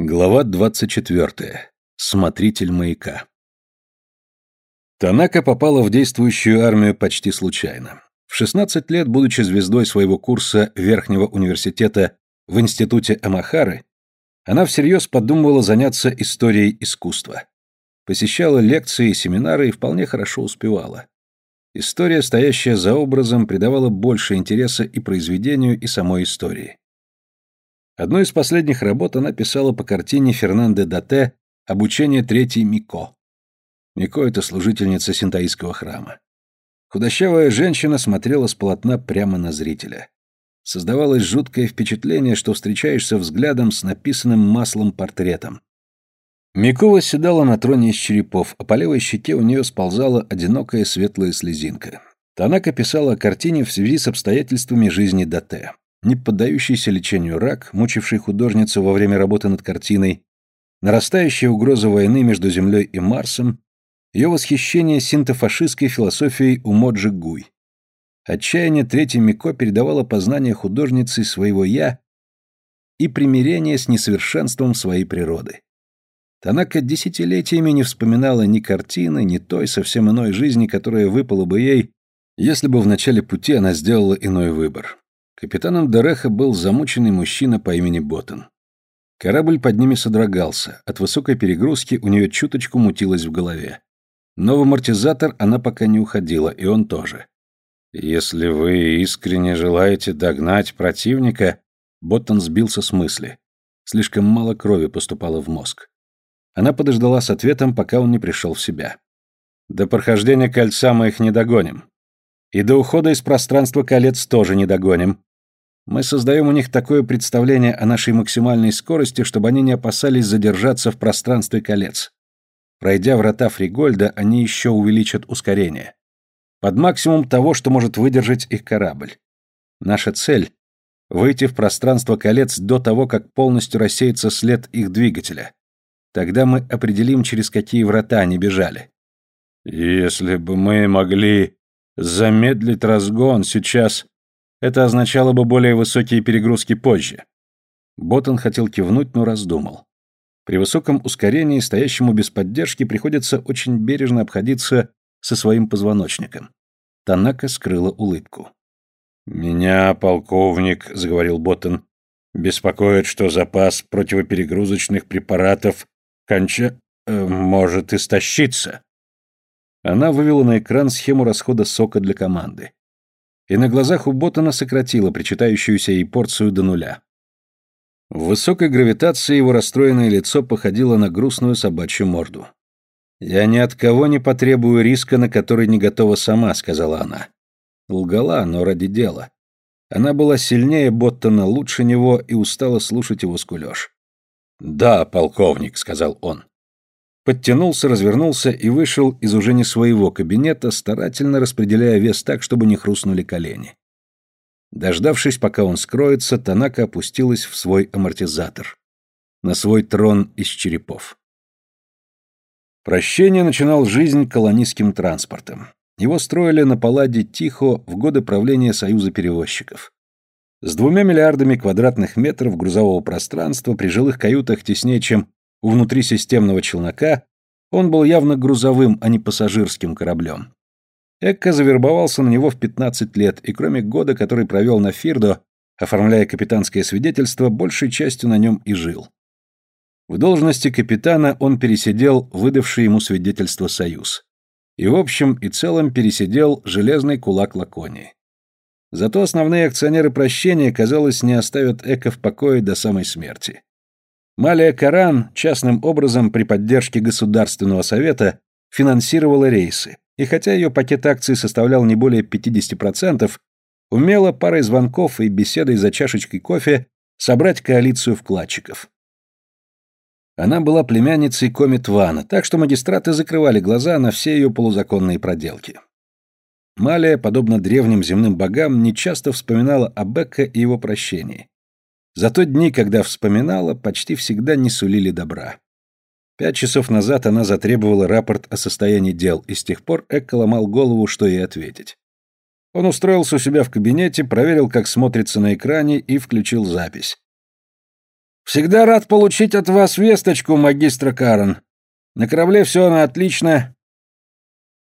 Глава 24. Смотритель маяка. Танака попала в действующую армию почти случайно. В 16 лет, будучи звездой своего курса Верхнего университета в институте Амахары, она всерьез подумывала заняться историей искусства. Посещала лекции и семинары и вполне хорошо успевала. История, стоящая за образом, придавала больше интереса и произведению, и самой истории. Одну из последних работ она писала по картине Фернандо Дате «Обучение третьей Мико». Мико — это служительница синтаистского храма. Худощавая женщина смотрела с полотна прямо на зрителя. Создавалось жуткое впечатление, что встречаешься взглядом с написанным маслом портретом. Мико восседала на троне из черепов, а по левой щеке у нее сползала одинокая светлая слезинка. Танака писала о картине в связи с обстоятельствами жизни Дате не поддающийся лечению рак, мучивший художницу во время работы над картиной, нарастающая угроза войны между Землей и Марсом, ее восхищение синтофашистской философией Умоджи Гуй. Отчаяние Третьей Мико передавало познание художницы своего «я» и примирение с несовершенством своей природы. Танака десятилетиями не вспоминала ни картины, ни той совсем иной жизни, которая выпала бы ей, если бы в начале пути она сделала иной выбор. Капитаном Дереха был замученный мужчина по имени Боттон. Корабль под ними содрогался, от высокой перегрузки у нее чуточку мутилось в голове. Но в амортизатор она пока не уходила, и он тоже. «Если вы искренне желаете догнать противника...» Боттон сбился с мысли. Слишком мало крови поступало в мозг. Она подождала с ответом, пока он не пришел в себя. «До прохождения кольца мы их не догоним. И до ухода из пространства колец тоже не догоним. Мы создаем у них такое представление о нашей максимальной скорости, чтобы они не опасались задержаться в пространстве колец. Пройдя врата Фригольда, они еще увеличат ускорение. Под максимум того, что может выдержать их корабль. Наша цель — выйти в пространство колец до того, как полностью рассеется след их двигателя. Тогда мы определим, через какие врата они бежали. Если бы мы могли замедлить разгон сейчас... Это означало бы более высокие перегрузки позже. Боттон хотел кивнуть, но раздумал. При высоком ускорении стоящему без поддержки приходится очень бережно обходиться со своим позвоночником. Танака скрыла улыбку. «Меня, полковник», — заговорил Боттон, — «беспокоит, что запас противоперегрузочных препаратов конча... Э, может истощиться». Она вывела на экран схему расхода сока для команды и на глазах у Боттона сократила причитающуюся ей порцию до нуля. В высокой гравитации его расстроенное лицо походило на грустную собачью морду. «Я ни от кого не потребую риска, на который не готова сама», — сказала она. Лгала, но ради дела. Она была сильнее Боттона, лучше него и устала слушать его скулёж. «Да, полковник», — сказал он подтянулся, развернулся и вышел из уже не своего кабинета, старательно распределяя вес так, чтобы не хрустнули колени. Дождавшись, пока он скроется, Танака опустилась в свой амортизатор. На свой трон из черепов. Прощение начинал жизнь колонистским транспортом. Его строили на Палладе Тихо в годы правления Союза перевозчиков. С двумя миллиардами квадратных метров грузового пространства при жилых каютах теснее, чем у внутрисистемного челнока он был явно грузовым, а не пассажирским кораблем. Экка завербовался на него в 15 лет, и кроме года, который провел на Фирдо, оформляя капитанское свидетельство, большей частью на нем и жил. В должности капитана он пересидел выдавший ему свидетельство «Союз». И в общем и целом пересидел железный кулак Лаконии. Зато основные акционеры прощения, казалось, не оставят Эка в покое до самой смерти. Малия Каран частным образом при поддержке Государственного совета финансировала рейсы, и хотя ее пакет акций составлял не более 50%, умела парой звонков и беседой за чашечкой кофе собрать коалицию вкладчиков. Она была племянницей Комит Вана, так что магистраты закрывали глаза на все ее полузаконные проделки. Малия, подобно древним земным богам, нечасто вспоминала о Бекке и его прощении. Зато дни, когда вспоминала, почти всегда не сулили добра. Пять часов назад она затребовала рапорт о состоянии дел, и с тех пор Экка ломал голову, что ей ответить. Он устроился у себя в кабинете, проверил, как смотрится на экране, и включил запись. Всегда рад получить от вас весточку, магистра Карен. На корабле все на отлично.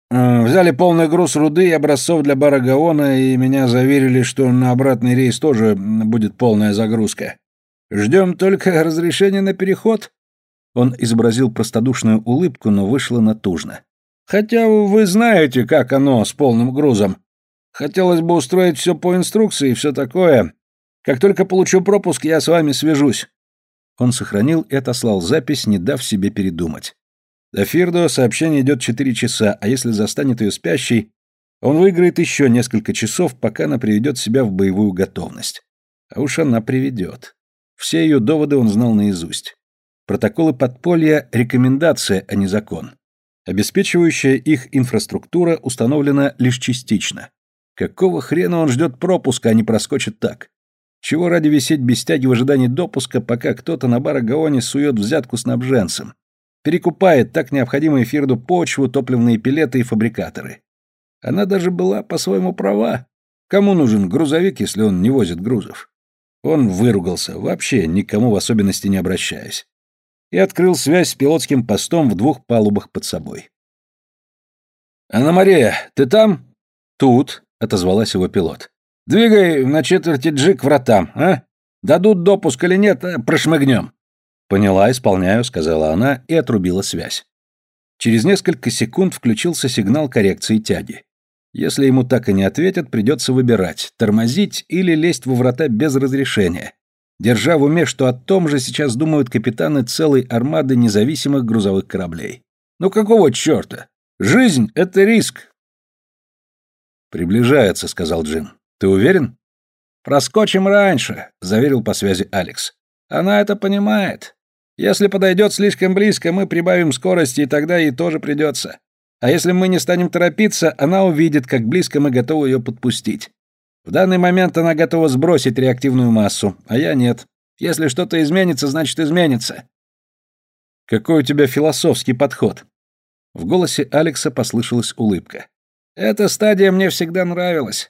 Взяли полный груз руды и образцов для бара Гаона, и меня заверили, что на обратный рейс тоже будет полная загрузка. Ждем только разрешения на переход. Он изобразил простодушную улыбку, но вышло натужно. Хотя вы знаете, как оно с полным грузом. Хотелось бы устроить все по инструкции и все такое. Как только получу пропуск, я с вами свяжусь. Он сохранил и отослал запись, не дав себе передумать. До Фирдо сообщение идет четыре часа, а если застанет ее спящей, он выиграет еще несколько часов, пока она приведет себя в боевую готовность. А уж она приведет. Все ее доводы он знал наизусть. Протоколы подполья – рекомендация, а не закон. Обеспечивающая их инфраструктура установлена лишь частично. Какого хрена он ждет пропуска, а не проскочит так? Чего ради висеть без тяги в ожидании допуска, пока кто-то на Барагаоне сует взятку снабженцам? Перекупает так необходимую Фирду почву, топливные пилеты и фабрикаторы. Она даже была по-своему права. Кому нужен грузовик, если он не возит грузов? Он выругался, вообще никому в особенности не обращаясь. И открыл связь с пилотским постом в двух палубах под собой. «Анна-Мария, ты там?» «Тут», — отозвалась его пилот. Двигай на четверти джи к вратам, а? Дадут допуск или нет, а прошмыгнем». «Поняла, исполняю», — сказала она и отрубила связь. Через несколько секунд включился сигнал коррекции тяги. Если ему так и не ответят, придется выбирать, тормозить или лезть во врата без разрешения, держа в уме, что о том же сейчас думают капитаны целой армады независимых грузовых кораблей. Ну какого черта? Жизнь — это риск. «Приближается», — сказал Джим. Ты уверен? Проскочим раньше, заверил по связи Алекс. Она это понимает. Если подойдет слишком близко, мы прибавим скорости, и тогда ей тоже придется. А если мы не станем торопиться, она увидит, как близко мы готовы ее подпустить. В данный момент она готова сбросить реактивную массу, а я нет. Если что-то изменится, значит изменится. Какой у тебя философский подход? В голосе Алекса послышалась улыбка. Эта стадия мне всегда нравилась.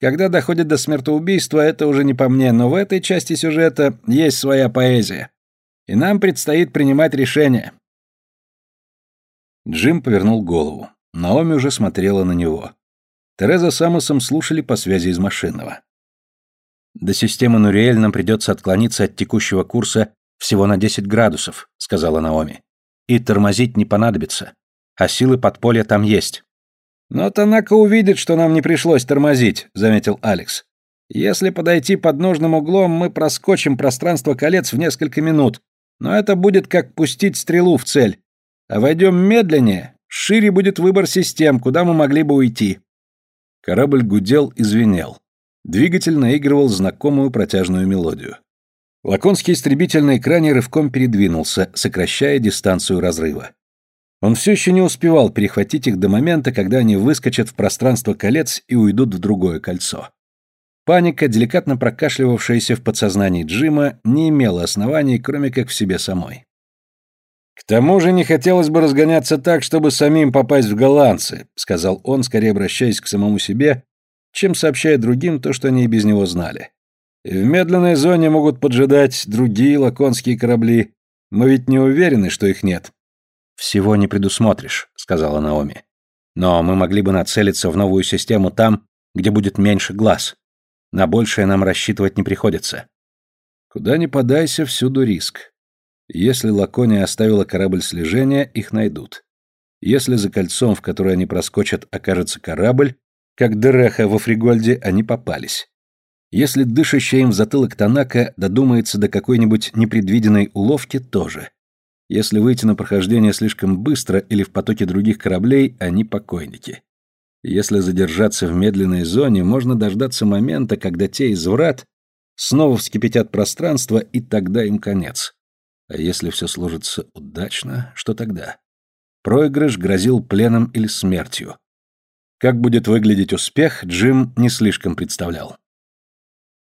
Когда доходит до смертоубийства, это уже не по мне, но в этой части сюжета есть своя поэзия. И нам предстоит принимать решение. Джим повернул голову. Наоми уже смотрела на него. Тереза с Амосом слушали по связи из машинного. «До системы Нуриэль нам придется отклониться от текущего курса всего на 10 градусов», — сказала Наоми. «И тормозить не понадобится. А силы подполья там есть». «Но Танака увидит, что нам не пришлось тормозить», — заметил Алекс. «Если подойти под нужным углом, мы проскочим пространство колец в несколько минут, но это будет как пустить стрелу в цель. А войдем медленнее, шире будет выбор систем, куда мы могли бы уйти». Корабль гудел и звенел. Двигатель наигрывал знакомую протяжную мелодию. Лаконский истребитель на экране рывком передвинулся, сокращая дистанцию разрыва. Он все еще не успевал перехватить их до момента, когда они выскочат в пространство колец и уйдут в другое кольцо. Паника, деликатно прокашливавшаяся в подсознании Джима, не имела оснований, кроме как в себе самой. «К тому же не хотелось бы разгоняться так, чтобы самим попасть в голландцы», сказал он, скорее обращаясь к самому себе, чем сообщая другим то, что они и без него знали. в медленной зоне могут поджидать другие лаконские корабли. Мы ведь не уверены, что их нет. «Всего не предусмотришь», — сказала Наоми. «Но мы могли бы нацелиться в новую систему там, где будет меньше глаз. На большее нам рассчитывать не приходится». Куда ни подайся, всюду риск. Если Лакония оставила корабль слежения, их найдут. Если за кольцом, в которое они проскочат, окажется корабль, как Дереха во Фригольде, они попались. Если дышащая им в затылок Танака додумается до какой-нибудь непредвиденной уловки, тоже. Если выйти на прохождение слишком быстро или в потоке других кораблей, они покойники. Если задержаться в медленной зоне, можно дождаться момента, когда те из врат снова вскипятят пространство, и тогда им конец. А если все сложится удачно, что тогда? Проигрыш грозил пленом или смертью. Как будет выглядеть успех, Джим не слишком представлял.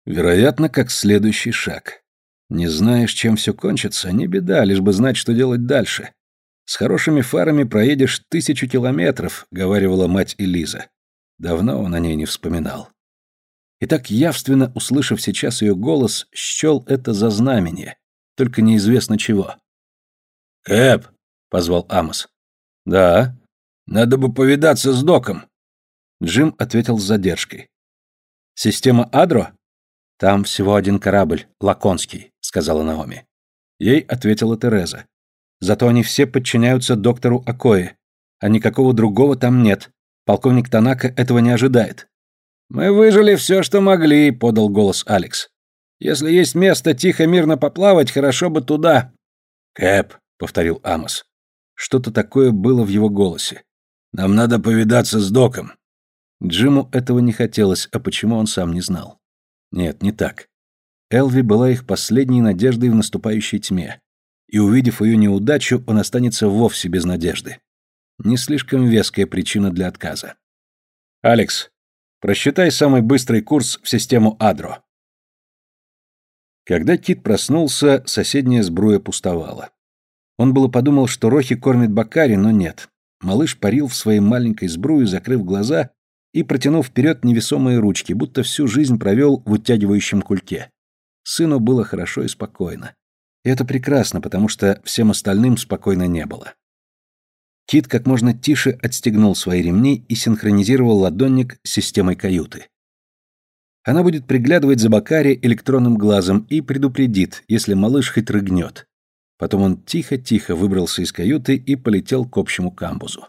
Вероятно, как следующий шаг. Не знаешь, чем все кончится, не беда, лишь бы знать, что делать дальше. С хорошими фарами проедешь тысячу километров, говаривала мать Элиза. Давно он о ней не вспоминал. И так явственно, услышав сейчас ее голос, счел это за знамение. только неизвестно чего. «Кэп!» — позвал Амос. «Да?» «Надо бы повидаться с доком». Джим ответил с задержкой. «Система Адро?» «Там всего один корабль, Лаконский», — сказала Наоми. Ей ответила Тереза. «Зато они все подчиняются доктору Акое, а никакого другого там нет. Полковник Танака этого не ожидает». «Мы выжили все, что могли», — подал голос Алекс. «Если есть место тихо-мирно поплавать, хорошо бы туда». «Кэп», — повторил Амос. Что-то такое было в его голосе. «Нам надо повидаться с доком». Джиму этого не хотелось, а почему он сам не знал. Нет, не так. Элви была их последней надеждой в наступающей тьме, и увидев ее неудачу, он останется вовсе без надежды. Не слишком веская причина для отказа. «Алекс, просчитай самый быстрый курс в систему Адро». Когда Кит проснулся, соседняя сбруя пустовала. Он было подумал, что Рохи кормит Бакари, но нет. Малыш парил в своей маленькой сбруе, закрыв глаза и протянув вперед невесомые ручки, будто всю жизнь провел в утягивающем кульке. Сыну было хорошо и спокойно. И это прекрасно, потому что всем остальным спокойно не было. Кит как можно тише отстегнул свои ремни и синхронизировал ладонник с системой каюты. Она будет приглядывать за Бакари электронным глазом и предупредит, если малыш хоть рыгнет. Потом он тихо-тихо выбрался из каюты и полетел к общему камбузу.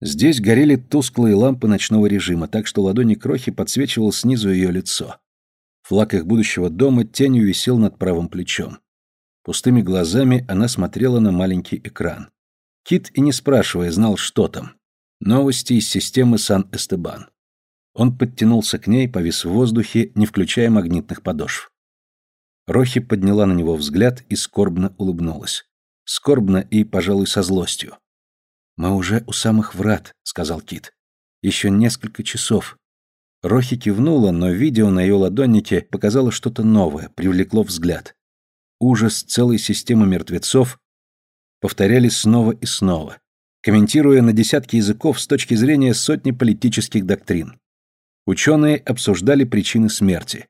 Здесь горели тусклые лампы ночного режима, так что ладони Крохи подсвечивал снизу ее лицо. Флаг их будущего дома тенью висел над правым плечом. Пустыми глазами она смотрела на маленький экран. Кит и не спрашивая знал, что там. Новости из системы Сан-Эстебан. Он подтянулся к ней, повис в воздухе, не включая магнитных подошв. Рохи подняла на него взгляд и скорбно улыбнулась. Скорбно и, пожалуй, со злостью. «Мы уже у самых врат», — сказал Кит. «Еще несколько часов». Рохи кивнула, но видео на ее ладоннике показало что-то новое, привлекло взгляд. Ужас целой системы мертвецов повторяли снова и снова, комментируя на десятки языков с точки зрения сотни политических доктрин. Ученые обсуждали причины смерти.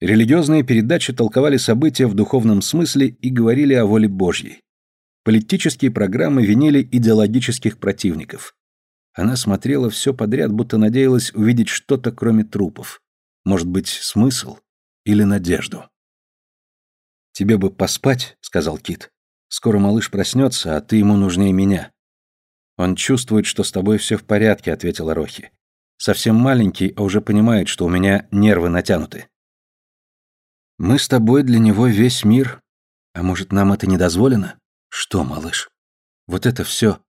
Религиозные передачи толковали события в духовном смысле и говорили о воле Божьей. Политические программы винили идеологических противников. Она смотрела все подряд, будто надеялась увидеть что-то, кроме трупов. Может быть, смысл или надежду. «Тебе бы поспать», — сказал Кит. «Скоро малыш проснется, а ты ему нужнее меня». «Он чувствует, что с тобой все в порядке», — ответила Рохи. «Совсем маленький, а уже понимает, что у меня нервы натянуты». «Мы с тобой для него весь мир. А может, нам это не дозволено?» Что, малыш? Вот это все.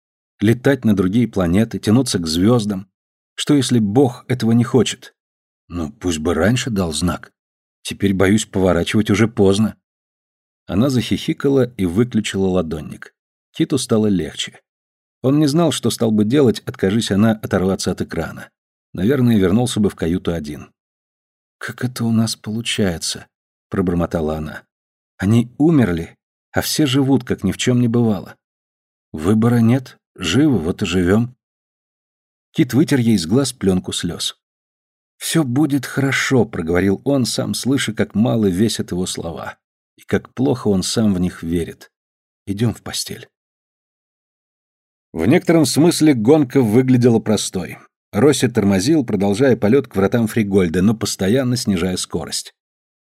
Летать на другие планеты, тянуться к звездам. Что, если Бог этого не хочет? Ну, пусть бы раньше дал знак. Теперь, боюсь, поворачивать уже поздно. Она захихикала и выключила ладонник. Киту стало легче. Он не знал, что стал бы делать, откажись она оторваться от экрана. Наверное, вернулся бы в каюту один. «Как это у нас получается?» — пробормотала она. «Они умерли, а все живут, как ни в чем не бывало. Выбора нет, живы, вот и живем. Кит вытер ей из глаз пленку слез. «Все будет хорошо», — проговорил он, сам слыша, как мало весят его слова, и как плохо он сам в них верит. «Идем в постель». В некотором смысле гонка выглядела простой. Росси тормозил, продолжая полет к вратам Фригольда, но постоянно снижая скорость.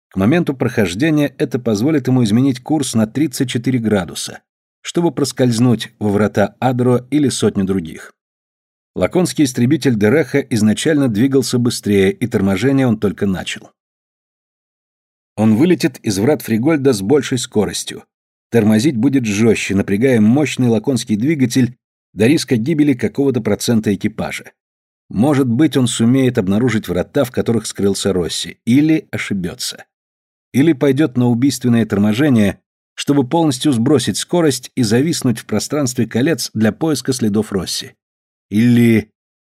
К моменту прохождения это позволит ему изменить курс на 34 градуса, чтобы проскользнуть во врата Адро или сотню других. Лаконский истребитель Дереха изначально двигался быстрее, и торможение он только начал. Он вылетит из врат Фригольда с большей скоростью. Тормозить будет жестче, напрягая мощный лаконский двигатель до риска гибели какого-то процента экипажа. Может быть, он сумеет обнаружить врата, в которых скрылся Росси, или ошибется или пойдет на убийственное торможение, чтобы полностью сбросить скорость и зависнуть в пространстве колец для поиска следов Росси. Или...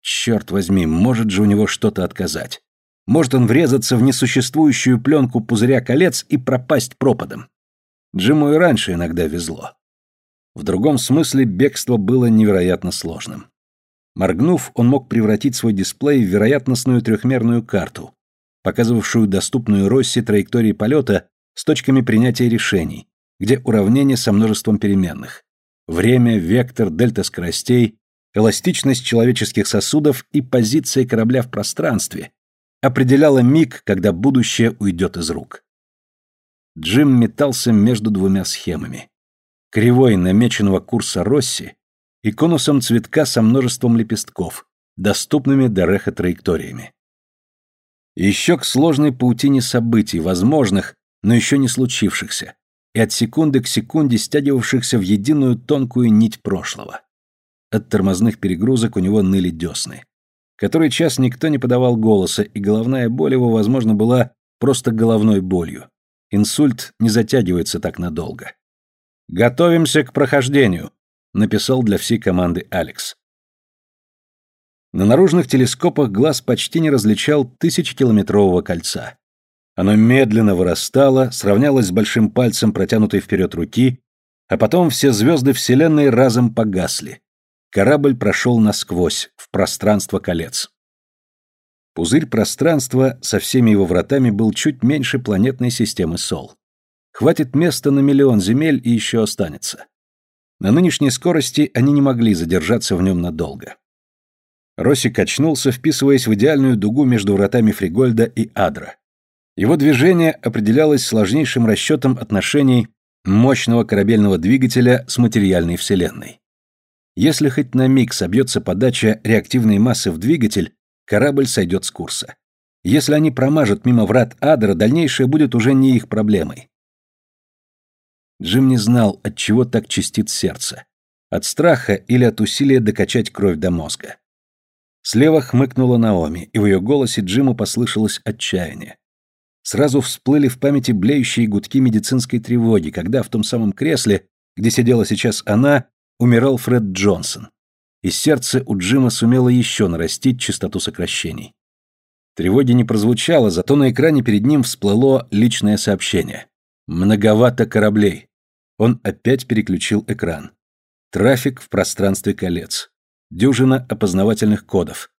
Черт возьми, может же у него что-то отказать. Может он врезаться в несуществующую пленку пузыря колец и пропасть пропадом. Джиму и раньше иногда везло. В другом смысле бегство было невероятно сложным. Моргнув, он мог превратить свой дисплей в вероятностную трехмерную карту, показывавшую доступную Росси траектории полета с точками принятия решений, где уравнение со множеством переменных. Время, вектор, дельта скоростей, эластичность человеческих сосудов и позиция корабля в пространстве определяла миг, когда будущее уйдет из рук. Джим метался между двумя схемами. Кривой намеченного курса Росси и конусом цветка со множеством лепестков, доступными до реха-траекториями. Еще к сложной паутине событий, возможных, но еще не случившихся, и от секунды к секунде стягивавшихся в единую тонкую нить прошлого. От тормозных перегрузок у него ныли десны. Который час никто не подавал голоса, и головная боль его, возможно, была просто головной болью. Инсульт не затягивается так надолго. «Готовимся к прохождению», — написал для всей команды Алекс. На наружных телескопах глаз почти не различал тысячекилометрового кольца. Оно медленно вырастало, сравнялось с большим пальцем протянутой вперед руки, а потом все звезды Вселенной разом погасли. Корабль прошел насквозь, в пространство колец. Пузырь пространства со всеми его вратами был чуть меньше планетной системы Сол. Хватит места на миллион земель и еще останется. На нынешней скорости они не могли задержаться в нем надолго. Росси качнулся, вписываясь в идеальную дугу между вратами Фригольда и Адра. Его движение определялось сложнейшим расчетом отношений мощного корабельного двигателя с материальной вселенной. Если хоть на миг собьется подача реактивной массы в двигатель, корабль сойдет с курса. Если они промажут мимо врат Адра, дальнейшее будет уже не их проблемой. Джим не знал, от чего так чистит сердце. От страха или от усилия докачать кровь до мозга. Слева хмыкнула Наоми, и в ее голосе Джиму послышалось отчаяние. Сразу всплыли в памяти блеющие гудки медицинской тревоги, когда в том самом кресле, где сидела сейчас она, умирал Фред Джонсон и сердце у Джима сумело еще нарастить частоту сокращений. Тревоги не прозвучало, зато на экране перед ним всплыло личное сообщение. «Многовато кораблей». Он опять переключил экран. Трафик в пространстве колец. Дюжина опознавательных кодов.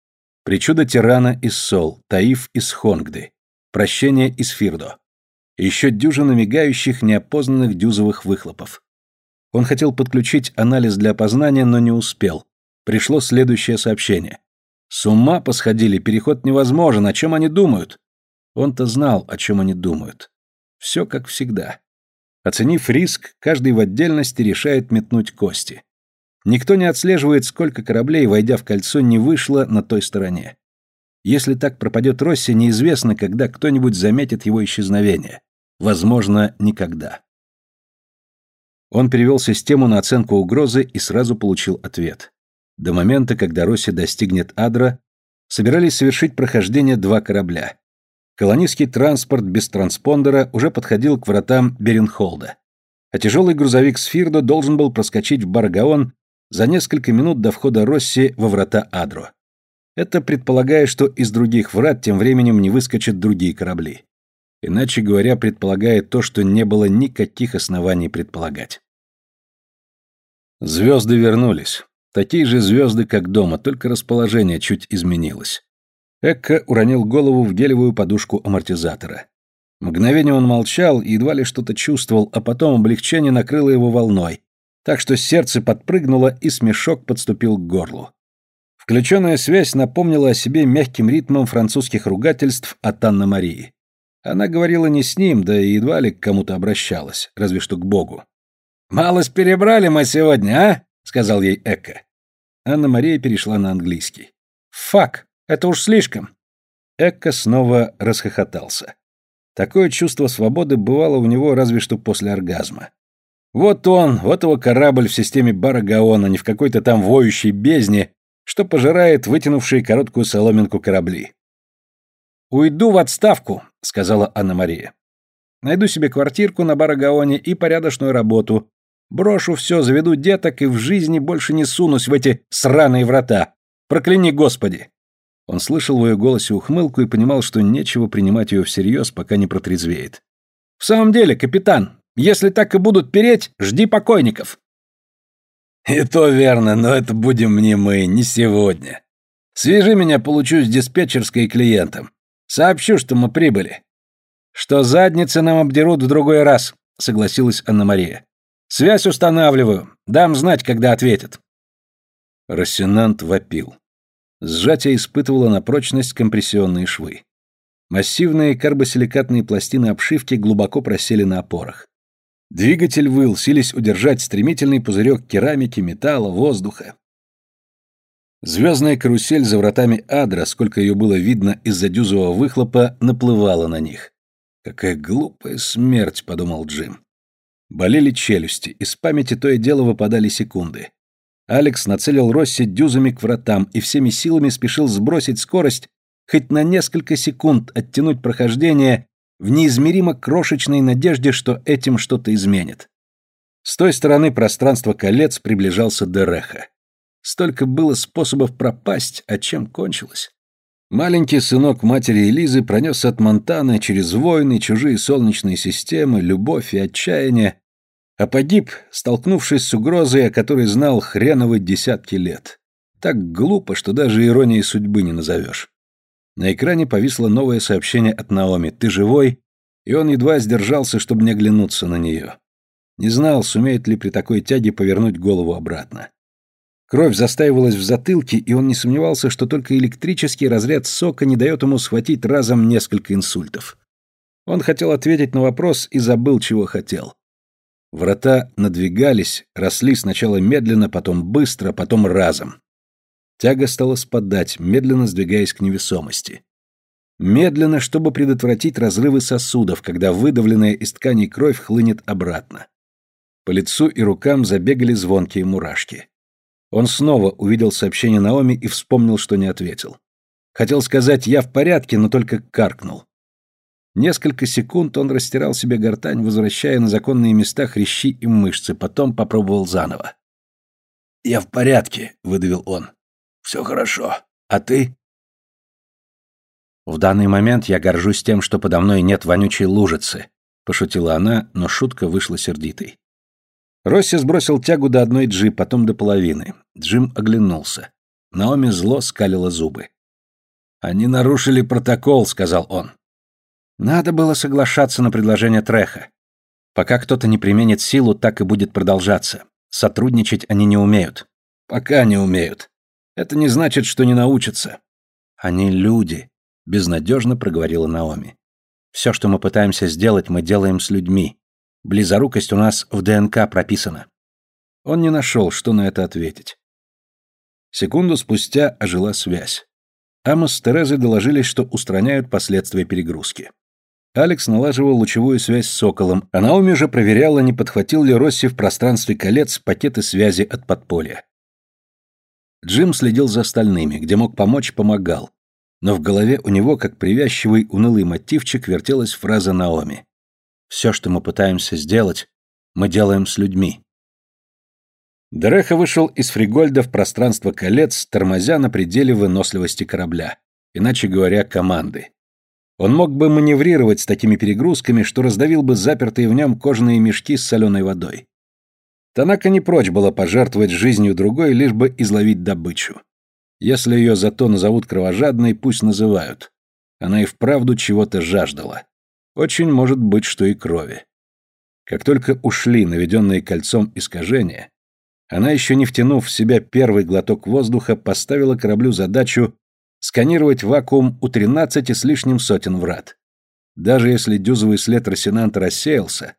Причуда тирана из Сол, Таиф из Хонгды. Прощение из Фирдо. Еще дюжина мигающих неопознанных дюзовых выхлопов. Он хотел подключить анализ для опознания, но не успел пришло следующее сообщение. С ума посходили, переход невозможен, о чем они думают? Он-то знал, о чем они думают. Все как всегда. Оценив риск, каждый в отдельности решает метнуть кости. Никто не отслеживает, сколько кораблей, войдя в кольцо, не вышло на той стороне. Если так пропадет Росси, неизвестно, когда кто-нибудь заметит его исчезновение. Возможно, никогда. Он перевел систему на оценку угрозы и сразу получил ответ. До момента, когда Росси достигнет Адра, собирались совершить прохождение два корабля. Колонистский транспорт без транспондера уже подходил к вратам Беренхолда, а тяжелый грузовик Сфирдо должен был проскочить в Баргаон за несколько минут до входа Росси во врата Адро. Это предполагая, что из других врат тем временем не выскочат другие корабли. Иначе говоря, предполагает то, что не было никаких оснований предполагать. Звезды вернулись. Такие же звезды, как дома, только расположение чуть изменилось. Экка уронил голову в гелевую подушку амортизатора. Мгновение он молчал и едва ли что-то чувствовал, а потом облегчение накрыло его волной, так что сердце подпрыгнуло и смешок подступил к горлу. Включенная связь напомнила о себе мягким ритмом французских ругательств от Анны Марии. Она говорила не с ним, да и едва ли к кому-то обращалась, разве что к Богу. «Малость перебрали мы сегодня, а?» — сказал ей Эка. Анна-Мария перешла на английский. «Фак! Это уж слишком!» Экка снова расхохотался. Такое чувство свободы бывало у него разве что после оргазма. Вот он, вот его корабль в системе Барагаона, не в какой-то там воющей бездне, что пожирает вытянувшие короткую соломинку корабли. «Уйду в отставку», — сказала Анна-Мария. «Найду себе квартирку на Барагаоне и порядочную работу, Брошу все, заведу деток и в жизни больше не сунусь в эти сраные врата. Прокляни Господи!» Он слышал в ее голосе ухмылку и понимал, что нечего принимать ее всерьез, пока не протрезвеет. «В самом деле, капитан, если так и будут переть, жди покойников!» «И то верно, но это будем не мы, не сегодня. Свяжи меня, получу с диспетчерской клиентом. Сообщу, что мы прибыли». «Что задницы нам обдерут в другой раз», — согласилась Анна-Мария. «Связь устанавливаю. Дам знать, когда ответят». Рассенант вопил. Сжатие испытывало на прочность компрессионные швы. Массивные карбосиликатные пластины обшивки глубоко просели на опорах. Двигатель выл, сились удержать стремительный пузырек керамики, металла, воздуха. Звездная карусель за вратами адра, сколько ее было видно из-за дюзового выхлопа, наплывала на них. «Какая глупая смерть», — подумал Джим. Болели челюсти, из памяти то и дело выпадали секунды. Алекс нацелил Росси дюзами к вратам и всеми силами спешил сбросить скорость, хоть на несколько секунд оттянуть прохождение в неизмеримо крошечной надежде, что этим что-то изменит. С той стороны пространства колец приближался Дереха. Столько было способов пропасть, а чем кончилось? Маленький сынок матери Элизы пронесся от Монтаны через войны, чужие солнечные системы, любовь и отчаяние, а погиб, столкнувшись с угрозой, о которой знал хреновы десятки лет. Так глупо, что даже иронией судьбы не назовешь. На экране повисло новое сообщение от Наоми «Ты живой?» и он едва сдержался, чтобы не оглянуться на нее. Не знал, сумеет ли при такой тяге повернуть голову обратно. Кровь застаивалась в затылке, и он не сомневался, что только электрический разряд сока не дает ему схватить разом несколько инсультов. Он хотел ответить на вопрос и забыл, чего хотел. Врата надвигались, росли сначала медленно, потом быстро, потом разом. Тяга стала спадать, медленно сдвигаясь к невесомости. Медленно, чтобы предотвратить разрывы сосудов, когда выдавленная из тканей кровь хлынет обратно. По лицу и рукам забегали звонкие мурашки. Он снова увидел сообщение Наоми и вспомнил, что не ответил. Хотел сказать «я в порядке», но только каркнул. Несколько секунд он растирал себе гортань, возвращая на законные места хрящи и мышцы, потом попробовал заново. «Я в порядке», — выдавил он. «Все хорошо. А ты?» «В данный момент я горжусь тем, что подо мной нет вонючей лужицы», — пошутила она, но шутка вышла сердитой. Росси сбросил тягу до одной джи, потом до половины. Джим оглянулся. Наоми зло скалила зубы. «Они нарушили протокол», — сказал он. Надо было соглашаться на предложение Треха. Пока кто-то не применит силу, так и будет продолжаться. Сотрудничать они не умеют. Пока не умеют. Это не значит, что не научатся. Они люди, безнадежно проговорила Наоми. Все, что мы пытаемся сделать, мы делаем с людьми. Близорукость у нас в ДНК прописана. Он не нашел, что на это ответить. Секунду спустя ожила связь. Амос с Терезой доложили, что устраняют последствия перегрузки. Алекс налаживал лучевую связь с Соколом, а Наоми же проверяла, не подхватил ли Росси в пространстве колец пакеты связи от подполья. Джим следил за остальными, где мог помочь, помогал. Но в голове у него, как привязчивый унылый мотивчик, вертелась фраза Наоми. Все, что мы пытаемся сделать, мы делаем с людьми. Дереха вышел из Фригольда в пространство колец, тормозя на пределе выносливости корабля, иначе говоря, команды. Он мог бы маневрировать с такими перегрузками, что раздавил бы запертые в нем кожаные мешки с соленой водой. Танака не прочь была пожертвовать жизнью другой, лишь бы изловить добычу. Если ее зато назовут кровожадной, пусть называют. Она и вправду чего-то жаждала. Очень может быть, что и крови. Как только ушли наведенные кольцом искажения, она, еще не втянув в себя первый глоток воздуха, поставила кораблю задачу сканировать вакуум у 13 с лишним сотен врат. Даже если дюзовый след Росинанта рассеялся,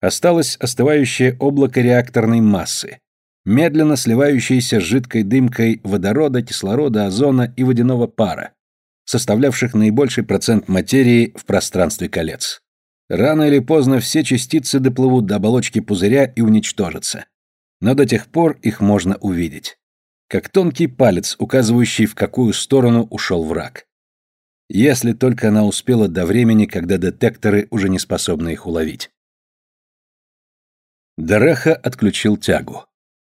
осталось остывающее облако реакторной массы, медленно сливающееся с жидкой дымкой водорода, кислорода, озона и водяного пара, составлявших наибольший процент материи в пространстве колец. Рано или поздно все частицы доплывут до оболочки пузыря и уничтожатся. Но до тех пор их можно увидеть. Как тонкий палец, указывающий, в какую сторону ушел враг. Если только она успела до времени, когда детекторы уже не способны их уловить. Дереха отключил тягу.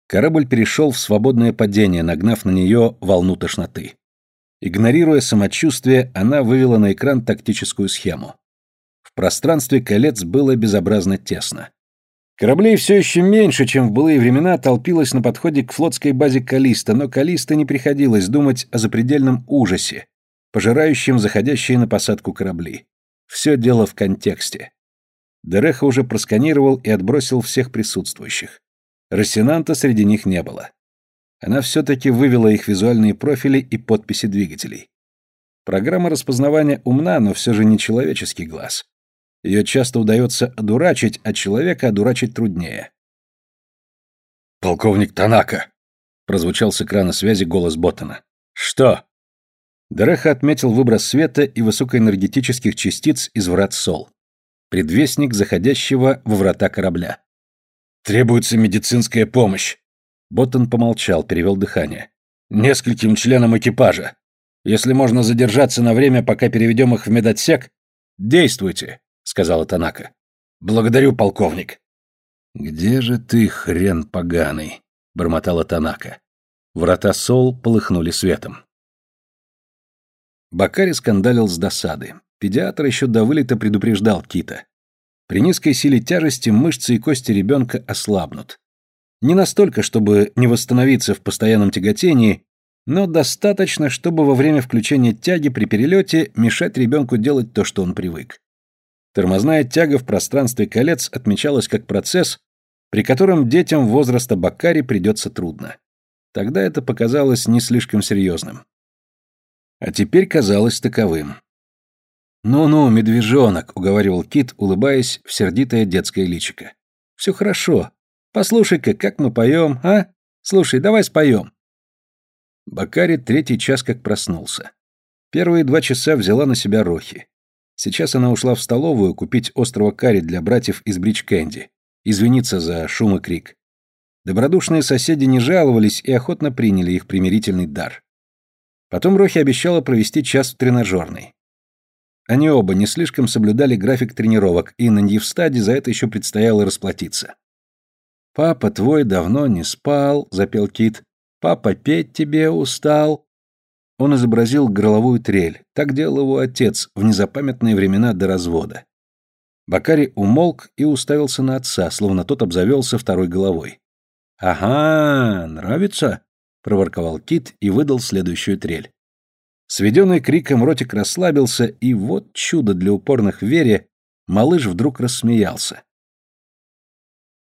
Корабль перешел в свободное падение, нагнав на нее волну тошноты. Игнорируя самочувствие, она вывела на экран тактическую схему. В пространстве колец было безобразно тесно. Кораблей все еще меньше, чем в былые времена, толпилось на подходе к флотской базе Калиста, но Калиста не приходилось думать о запредельном ужасе, пожирающем заходящие на посадку корабли. Все дело в контексте. Дереха уже просканировал и отбросил всех присутствующих. Рассенанта среди них не было. Она все-таки вывела их визуальные профили и подписи двигателей. Программа распознавания умна, но все же не человеческий глаз. Ее часто удается одурачить, а человека одурачить труднее. «Полковник Танака!» — прозвучал с экрана связи голос Боттона. «Что?» Дереха отметил выброс света и высокоэнергетических частиц из врат Сол. Предвестник заходящего во врата корабля. «Требуется медицинская помощь!» Боттон помолчал, перевел дыхание. «Нескольким членам экипажа. Если можно задержаться на время, пока переведем их в медотсек...» «Действуйте!» — сказала Танака. «Благодарю, полковник». «Где же ты, хрен поганый?» — бормотала Танака. Врата Сол полыхнули светом. Бакари скандалил с досады. Педиатр еще до вылета предупреждал Кита. При низкой силе тяжести мышцы и кости ребенка ослабнут. Не настолько, чтобы не восстановиться в постоянном тяготении, но достаточно, чтобы во время включения тяги при перелете мешать ребенку делать то, что он привык. Тормозная тяга в пространстве колец отмечалась как процесс, при котором детям возраста Бакари придется трудно. Тогда это показалось не слишком серьезным. А теперь казалось таковым. «Ну-ну, медвежонок», — уговаривал Кит, улыбаясь в сердитое детское личико. «Все хорошо. Послушай-ка, как мы поем, а? Слушай, давай споем». Бакари третий час как проснулся. Первые два часа взяла на себя Рохи. Сейчас она ушла в столовую купить острого карри для братьев из Бридж Кэнди, извиниться за шум и крик. Добродушные соседи не жаловались и охотно приняли их примирительный дар. Потом Рохи обещала провести час в тренажерной. Они оба не слишком соблюдали график тренировок, и на Ньевстаде за это еще предстояло расплатиться. «Папа твой давно не спал», — запел Кит. «Папа петь тебе устал». Он изобразил горловую трель. Так делал его отец в незапамятные времена до развода. Бакари умолк и уставился на отца, словно тот обзавелся второй головой. «Ага, нравится?» — проворковал Кит и выдал следующую трель. Сведенный криком ротик расслабился, и вот чудо для упорных в вере, малыш вдруг рассмеялся.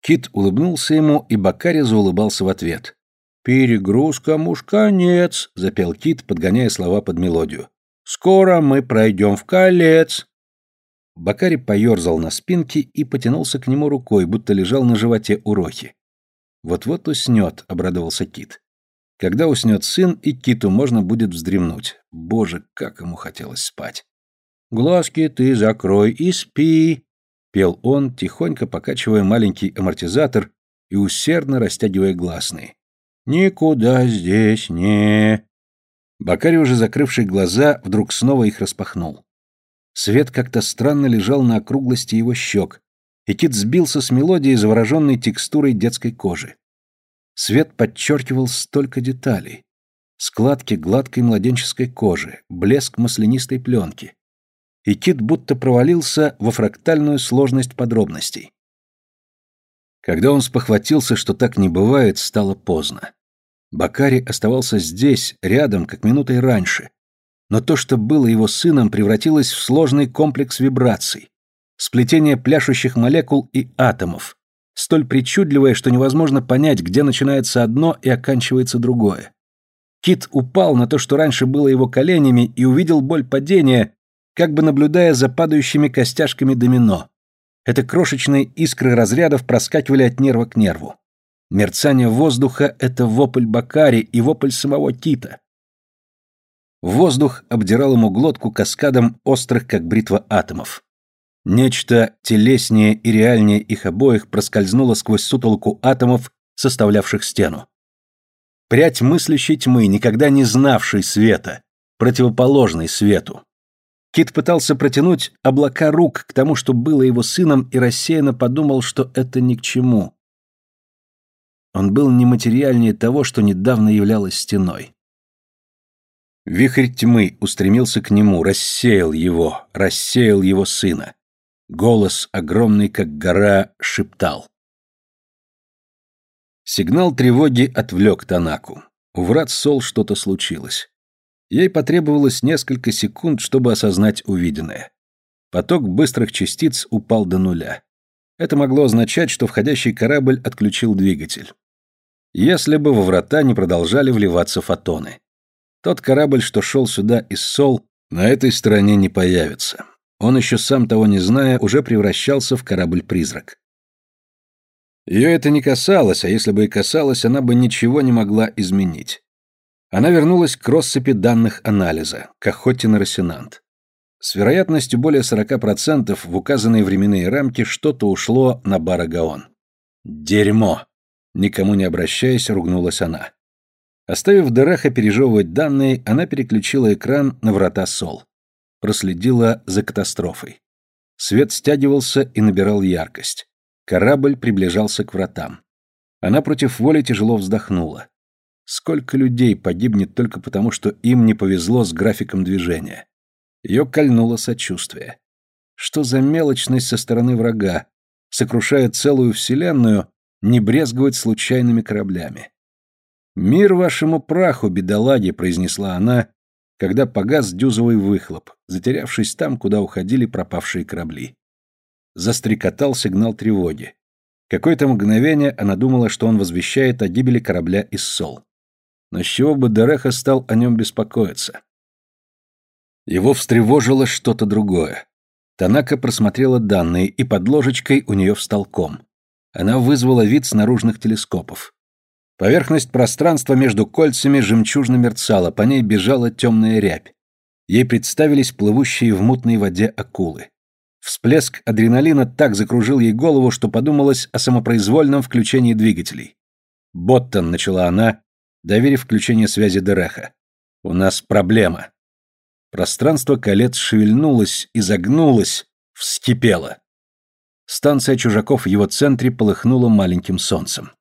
Кит улыбнулся ему, и Бакари заулыбался в ответ. «Перегрузка, муж, конец!» — запел Кит, подгоняя слова под мелодию. «Скоро мы пройдем в колец!» Бакари поерзал на спинке и потянулся к нему рукой, будто лежал на животе у Рохи. «Вот-вот уснет», — обрадовался Кит. «Когда уснет сын, и Киту можно будет вздремнуть. Боже, как ему хотелось спать!» «Глазки ты закрой и спи!» — пел он, тихонько покачивая маленький амортизатор и усердно растягивая гласные. «Никуда здесь не...» Бакари, уже закрывший глаза, вдруг снова их распахнул. Свет как-то странно лежал на округлости его щек, и Кит сбился с мелодией, завороженной текстурой детской кожи. Свет подчеркивал столько деталей. Складки гладкой младенческой кожи, блеск маслянистой пленки. И Кит будто провалился во фрактальную сложность подробностей. Когда он спохватился, что так не бывает, стало поздно. Бакари оставался здесь, рядом, как минутой раньше. Но то, что было его сыном, превратилось в сложный комплекс вибраций, сплетение пляшущих молекул и атомов, столь причудливое, что невозможно понять, где начинается одно и оканчивается другое. Кит упал на то, что раньше было его коленями, и увидел боль падения, как бы наблюдая за падающими костяшками домино. Это крошечные искры разрядов проскакивали от нерва к нерву. Мерцание воздуха — это вопль Бакари и вопль самого Кита. Воздух обдирал ему глотку каскадом острых, как бритва атомов. Нечто телеснее и реальнее их обоих проскользнуло сквозь сутолку атомов, составлявших стену. Прядь мыслящей тьмы, никогда не знавшей света, противоположной свету. Кит пытался протянуть облака рук к тому, что было его сыном, и рассеянно подумал, что это ни к чему. Он был нематериальнее того, что недавно являлось стеной. Вихрь тьмы устремился к нему, рассеял его, рассеял его сына. Голос, огромный как гора, шептал. Сигнал тревоги отвлек Танаку. У врат Сол что-то случилось. Ей потребовалось несколько секунд, чтобы осознать увиденное. Поток быстрых частиц упал до нуля. Это могло означать, что входящий корабль отключил двигатель. Если бы во врата не продолжали вливаться фотоны. Тот корабль, что шел сюда из Сол, на этой стороне не появится. Он еще сам того не зная, уже превращался в корабль-призрак. Ее это не касалось, а если бы и касалось, она бы ничего не могла изменить. Она вернулась к россыпи данных анализа, к охоте на Рассенант. С вероятностью более 40% в указанные временные рамки что-то ушло на Барагаон. «Дерьмо!» Никому не обращаясь, ругнулась она. Оставив Дераха пережевывать данные, она переключила экран на врата Сол. Проследила за катастрофой. Свет стягивался и набирал яркость. Корабль приближался к вратам. Она против воли тяжело вздохнула. Сколько людей погибнет только потому, что им не повезло с графиком движения. Ее кольнуло сочувствие. Что за мелочность со стороны врага, сокрушая целую вселенную, не брезговать случайными кораблями. «Мир вашему праху, бедолаги!» — произнесла она, когда погас дюзовый выхлоп, затерявшись там, куда уходили пропавшие корабли. Застрекотал сигнал тревоги. Какое-то мгновение она думала, что он возвещает о гибели корабля из Сол. Но с чего бы Дереха стал о нем беспокоиться? Его встревожило что-то другое. Танака просмотрела данные, и под ложечкой у нее встал ком. Она вызвала вид с наружных телескопов. Поверхность пространства между кольцами жемчужно мерцала, по ней бежала темная рябь. Ей представились плывущие в мутной воде акулы. Всплеск адреналина так закружил ей голову, что подумалось о самопроизвольном включении двигателей. «Боттон», — начала она, доверив включение связи Дереха. «У нас проблема». Пространство колец шевельнулось, изогнулось, вскипело. Станция чужаков в его центре полыхнула маленьким солнцем.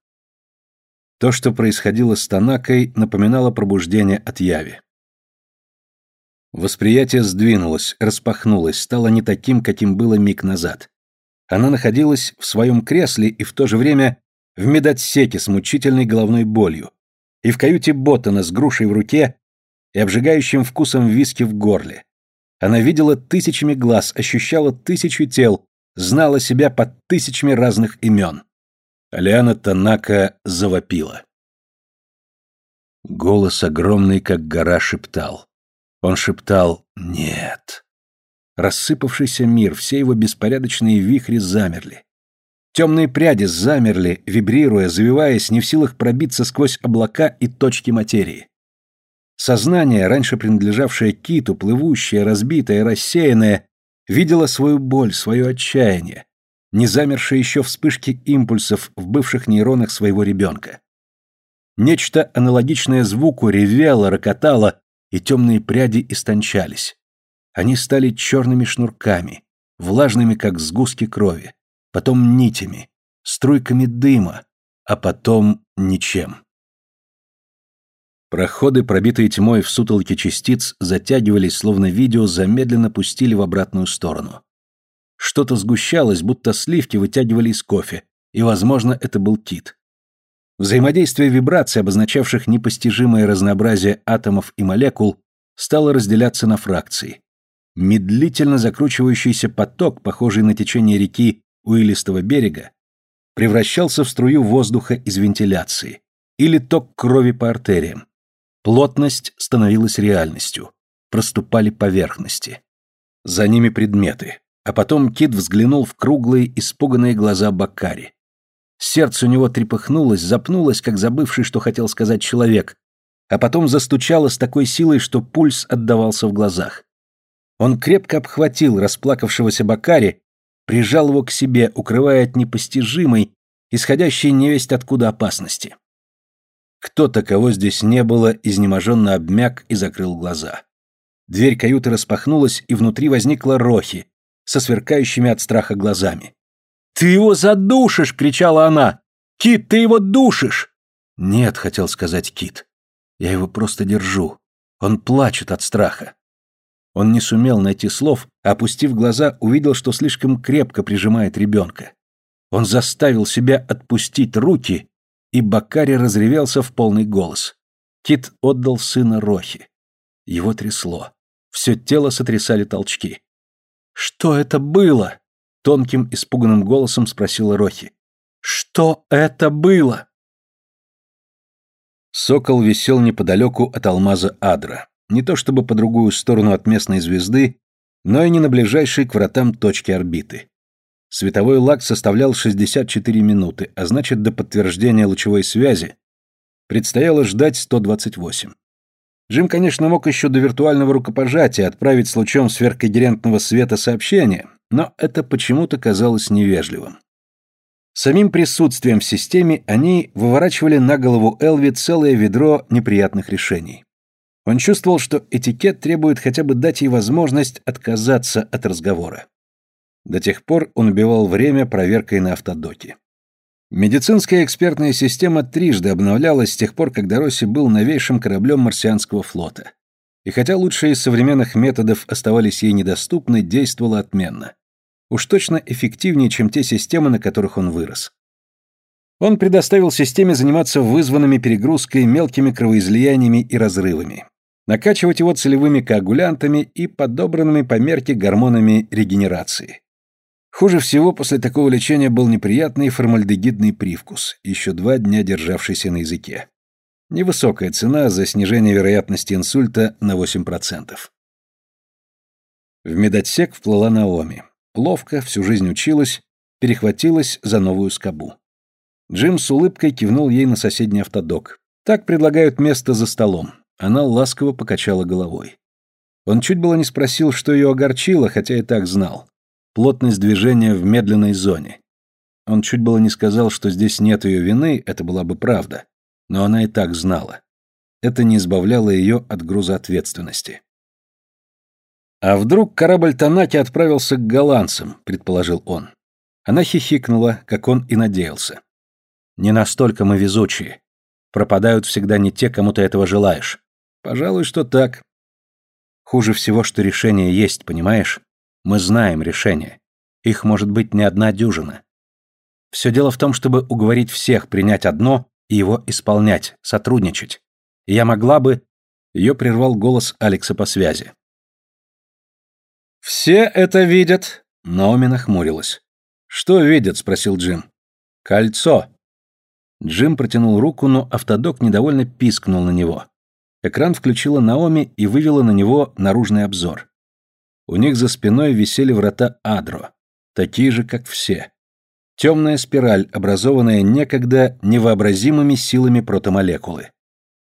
То, что происходило с Танакой, напоминало пробуждение от яви. Восприятие сдвинулось, распахнулось, стало не таким, каким было миг назад. Она находилась в своем кресле и в то же время в медотсеке с мучительной головной болью, и в каюте Боттона с грушей в руке и обжигающим вкусом виски в горле. Она видела тысячами глаз, ощущала тысячу тел, знала себя под тысячами разных имен. Алиана Танака завопила. Голос огромный, как гора, шептал. Он шептал «Нет». Рассыпавшийся мир, все его беспорядочные вихри замерли. Темные пряди замерли, вибрируя, завиваясь, не в силах пробиться сквозь облака и точки материи. Сознание, раньше принадлежавшее киту, плывущее, разбитое, рассеянное, видело свою боль, свое отчаяние, не замершие еще вспышки импульсов в бывших нейронах своего ребенка. Нечто аналогичное звуку ревело, рокотало, и темные пряди истончались. Они стали черными шнурками, влажными, как сгустки крови, потом нитями, струйками дыма, а потом ничем. Проходы, пробитые тьмой в сутолке частиц, затягивались, словно видео замедленно пустили в обратную сторону. Что-то сгущалось, будто сливки вытягивали из кофе, и, возможно, это был кит. Взаимодействие вибраций, обозначавших непостижимое разнообразие атомов и молекул, стало разделяться на фракции. Медлительно закручивающийся поток, похожий на течение реки у берега, превращался в струю воздуха из вентиляции или ток крови по артериям. Плотность становилась реальностью. Проступали поверхности. За ними предметы. А потом Кит взглянул в круглые, испуганные глаза Бакари. Сердце у него трепыхнулось, запнулось, как забывший, что хотел сказать человек, а потом застучало с такой силой, что пульс отдавался в глазах. Он крепко обхватил расплакавшегося Бакари, прижал его к себе, укрывая от непостижимой, исходящей невесть откуда опасности. Кто-то, кого здесь не было, изнеможенно обмяк и закрыл глаза. Дверь каюты распахнулась, и внутри возникла Рохи со сверкающими от страха глазами. «Ты его задушишь!» — кричала она. «Кит, ты его душишь!» «Нет», — хотел сказать Кит. «Я его просто держу. Он плачет от страха». Он не сумел найти слов, а, опустив глаза, увидел, что слишком крепко прижимает ребенка. Он заставил себя отпустить руки, и Бакари разревелся в полный голос. Кит отдал сына Рохи. Его трясло. Все тело сотрясали толчки. «Что это было?» — тонким, испуганным голосом спросила Рохи. «Что это было?» Сокол висел неподалеку от алмаза Адра. Не то чтобы по другую сторону от местной звезды, но и не на ближайшей к вратам точке орбиты. Световой лак составлял 64 минуты, а значит, до подтверждения лучевой связи предстояло ждать 128. Джим, конечно, мог еще до виртуального рукопожатия отправить с лучом сверхкогерентного света сообщение, но это почему-то казалось невежливым. Самим присутствием в системе они выворачивали на голову Элви целое ведро неприятных решений. Он чувствовал, что этикет требует хотя бы дать ей возможность отказаться от разговора. До тех пор он убивал время проверкой на автодоке. Медицинская экспертная система трижды обновлялась с тех пор, когда Росси был новейшим кораблем марсианского флота. И хотя лучшие из современных методов оставались ей недоступны, действовала отменно. Уж точно эффективнее, чем те системы, на которых он вырос. Он предоставил системе заниматься вызванными перегрузкой, мелкими кровоизлияниями и разрывами накачивать его целевыми коагулянтами и подобранными по мерке гормонами регенерации. Хуже всего после такого лечения был неприятный формальдегидный привкус, еще два дня державшийся на языке. Невысокая цена за снижение вероятности инсульта на 8%. В медотсек вплыла Наоми. Ловко, всю жизнь училась, перехватилась за новую скобу. Джим с улыбкой кивнул ей на соседний автодок. Так предлагают место за столом. Она ласково покачала головой. Он чуть было не спросил, что ее огорчило, хотя и так знал. Плотность движения в медленной зоне. Он чуть было не сказал, что здесь нет ее вины, это была бы правда. Но она и так знала. Это не избавляло ее от груза ответственности. «А вдруг корабль Танаки отправился к голландцам?» – предположил он. Она хихикнула, как он и надеялся. «Не настолько мы везучие. Пропадают всегда не те, кому ты этого желаешь. Пожалуй, что так. Хуже всего, что решение есть, понимаешь? Мы знаем решение. Их может быть не одна дюжина. Все дело в том, чтобы уговорить всех принять одно и его исполнять, сотрудничать. Я могла бы... Ее прервал голос Алекса по связи. «Все это видят?» Наоми нахмурилась. «Что видят?» — спросил Джим. «Кольцо». Джим протянул руку, но автодок недовольно пискнул на него. Экран включила Наоми и вывела на него наружный обзор. У них за спиной висели врата Адро, такие же, как все. Темная спираль, образованная некогда невообразимыми силами протомолекулы.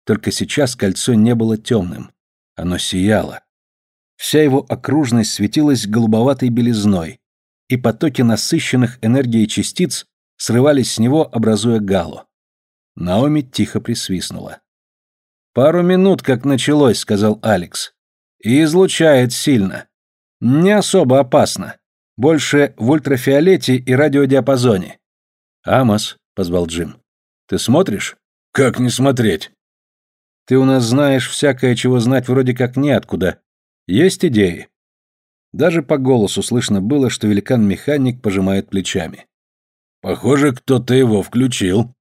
Только сейчас кольцо не было темным. Оно сияло. Вся его окружность светилась голубоватой белизной, и потоки насыщенных энергией частиц срывались с него, образуя галу. Наоми тихо присвистнула. «Пару минут, как началось», — сказал Алекс. «И излучает сильно. Не особо опасно. Больше в ультрафиолете и радиодиапазоне». «Амос», — позвал Джим. «Ты смотришь?» «Как не смотреть?» «Ты у нас знаешь всякое, чего знать вроде как неоткуда. Есть идеи?» Даже по голосу слышно было, что великан-механик пожимает плечами. «Похоже, кто-то его включил».